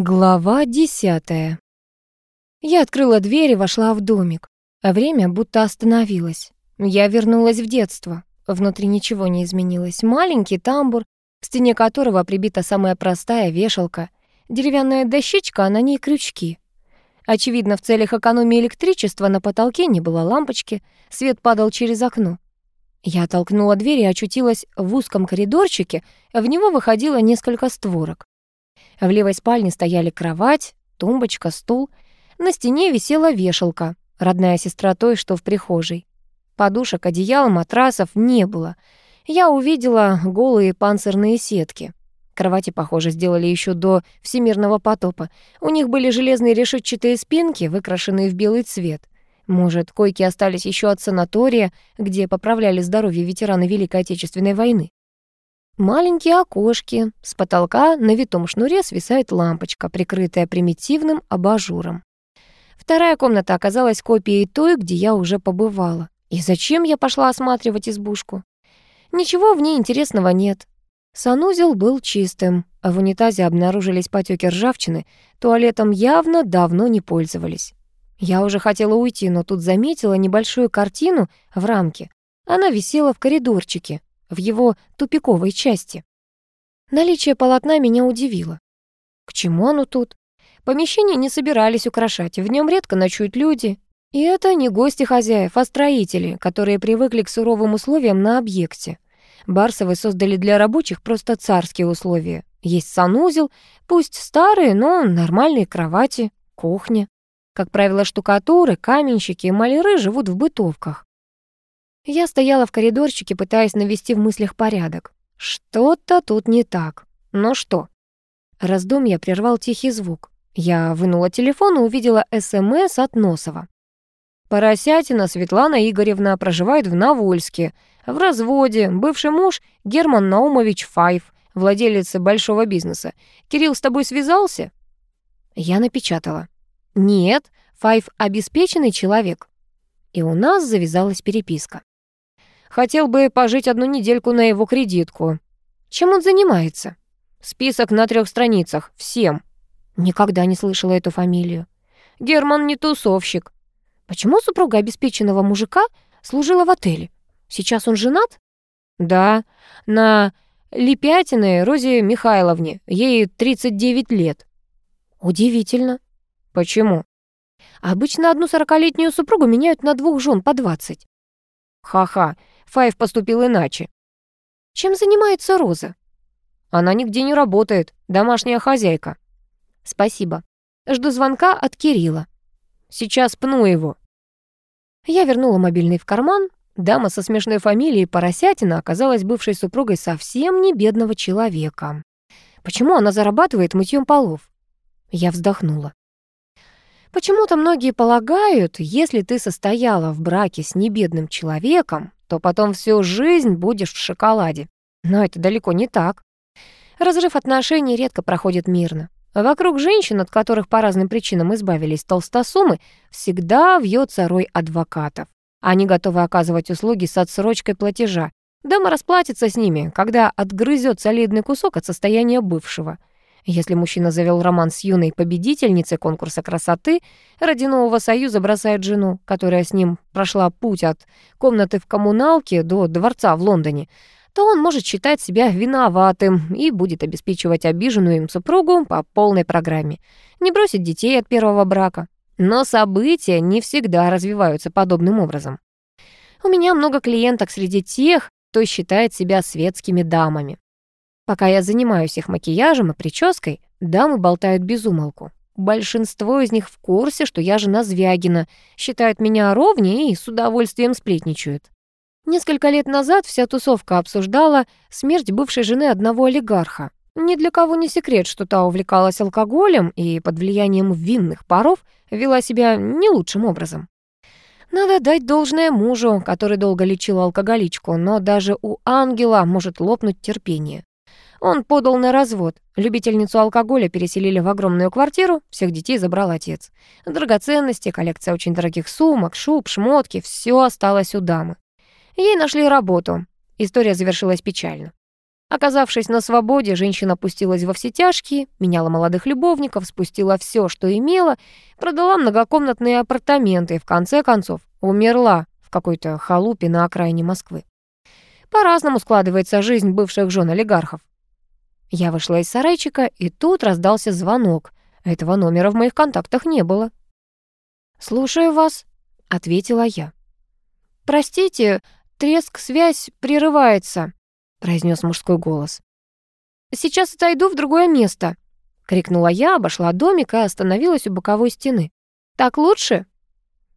Глава десятая. Я открыла дверь и вошла в домик. А время будто остановилось. Я вернулась в детство. Внутри ничего не изменилось. Маленький тамбур, к стене которого прибита самая простая вешалка. Деревянная дощечка, а на ней крючки. Очевидно, в целях экономии электричества на потолке не было лампочки, свет падал через окно. Я толкнула дверь и очутилась в узком коридорчике, в него выходило несколько створок. В левой спальне стояли кровать, тумбочка, стул. На стене висела вешалка, родная сестра той, что в прихожей. Подушек, одеял, матрасов не было. Я увидела голые панцирные сетки. Кровати, похоже, сделали еще до всемирного потопа. У них были железные решетчатые спинки, выкрашенные в белый цвет. Может, койки остались еще от санатория, где поправляли здоровье ветераны Великой Отечественной войны. Маленькие окошки, с потолка на витом шнуре свисает лампочка, прикрытая примитивным абажуром. Вторая комната оказалась копией той, где я уже побывала. И зачем я пошла осматривать избушку? Ничего в ней интересного нет. Санузел был чистым, а в унитазе обнаружились потеки ржавчины, туалетом явно давно не пользовались. Я уже хотела уйти, но тут заметила небольшую картину в рамке. Она висела в коридорчике, в его тупиковой части. Наличие полотна меня удивило. К чему оно тут? Помещение не собирались украшать, в нем редко ночуют люди. И это не гости хозяев, а строители, которые привыкли к суровым условиям на объекте. Барсовы создали для рабочих просто царские условия. Есть санузел, пусть старые, но нормальные кровати, кухня. Как правило, штукатуры, каменщики и маляры живут в бытовках. Я стояла в коридорчике, пытаясь навести в мыслях порядок. Что-то тут не так. Но что? Раздумья прервал тихий звук. Я вынула телефон и увидела СМС от Носова. Поросятина Светлана Игоревна проживает в Навольске, в разводе, бывший муж Герман Наумович Файв, владелец большого бизнеса. Кирилл с тобой связался? Я напечатала. Нет, Файв обеспеченный человек. И у нас завязалась переписка. Хотел бы пожить одну недельку на его кредитку. Чем он занимается? Список на трех страницах. Всем. Никогда не слышала эту фамилию. Герман не тусовщик. Почему супруга обеспеченного мужика служила в отеле? Сейчас он женат? Да, на Лепятиной Розе Михайловне. Ей 39 лет. Удивительно. Почему? Обычно одну сорокалетнюю супругу меняют на двух жен по 20. Ха-ха, Файв поступил иначе. Чем занимается Роза? Она нигде не работает, домашняя хозяйка. Спасибо. Жду звонка от Кирилла. Сейчас пну его. Я вернула мобильный в карман. Дама со смешной фамилией Поросятина оказалась бывшей супругой совсем не бедного человека. Почему она зарабатывает мытьем полов? Я вздохнула. Почему-то многие полагают, если ты состояла в браке с небедным человеком, то потом всю жизнь будешь в шоколаде. Но это далеко не так. Разрыв отношений редко проходит мирно. Вокруг женщин, от которых по разным причинам избавились толстосумы, всегда вьется рой адвокатов. Они готовы оказывать услуги с отсрочкой платежа. Дама расплатится с ними, когда отгрызет солидный кусок от состояния бывшего. Если мужчина завел роман с юной победительницей конкурса красоты, ради нового союза бросает жену, которая с ним прошла путь от комнаты в коммуналке до дворца в Лондоне, то он может считать себя виноватым и будет обеспечивать обиженную им супругу по полной программе. Не бросит детей от первого брака. Но события не всегда развиваются подобным образом. У меня много клиенток среди тех, кто считает себя светскими дамами. Пока я занимаюсь их макияжем и прической, дамы болтают без умолку. Большинство из них в курсе, что я жена Звягина, считают меня ровнее и с удовольствием сплетничают. Несколько лет назад вся тусовка обсуждала смерть бывшей жены одного олигарха. Ни для кого не секрет, что та увлекалась алкоголем и под влиянием винных паров вела себя не лучшим образом. Надо дать должное мужу, который долго лечил алкоголичку, но даже у ангела может лопнуть терпение. Он подал на развод. Любительницу алкоголя переселили в огромную квартиру, всех детей забрал отец. Драгоценности, коллекция очень дорогих сумок, шуб, шмотки — все осталось у дамы. Ей нашли работу. История завершилась печально. Оказавшись на свободе, женщина пустилась во все тяжкие, меняла молодых любовников, спустила все, что имела, продала многокомнатные апартаменты и, в конце концов, умерла в какой-то халупе на окраине Москвы. По-разному складывается жизнь бывших жен олигархов. Я вышла из сарайчика, и тут раздался звонок. Этого номера в моих контактах не было. «Слушаю вас», — ответила я. «Простите, треск, связь прерывается», — произнес мужской голос. «Сейчас отойду в другое место», — крикнула я, обошла домик и остановилась у боковой стены. «Так лучше?»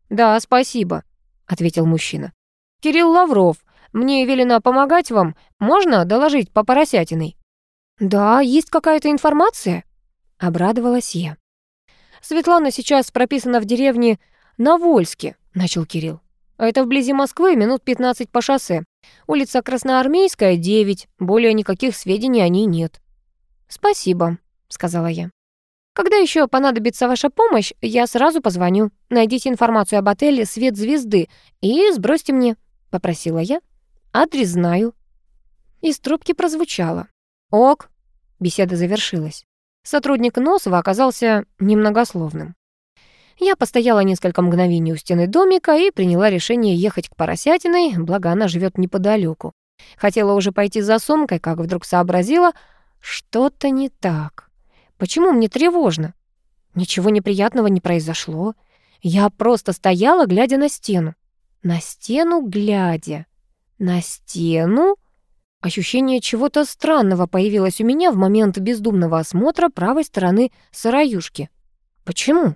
«Да, спасибо», — ответил мужчина. «Кирилл Лавров, мне велено помогать вам. Можно доложить по поросятиной?» «Да, есть какая-то информация?» — обрадовалась я. «Светлана сейчас прописана в деревне Навольске», — начал Кирилл. «Это вблизи Москвы, минут 15 по шоссе. Улица Красноармейская, 9. Более никаких сведений о ней нет». «Спасибо», — сказала я. «Когда еще понадобится ваша помощь, я сразу позвоню. Найдите информацию об отеле «Свет звезды» и сбросьте мне», — попросила я. «Адрес знаю». Из трубки прозвучало. «Ок». Беседа завершилась. Сотрудник Носова оказался немногословным. Я постояла несколько мгновений у стены домика и приняла решение ехать к Поросятиной, благо она живет неподалеку. Хотела уже пойти за сумкой, как вдруг сообразила, что-то не так. Почему мне тревожно? Ничего неприятного не произошло. Я просто стояла, глядя на стену. На стену глядя. На стену? Ощущение чего-то странного появилось у меня в момент бездумного осмотра правой стороны сыроюшки. Почему?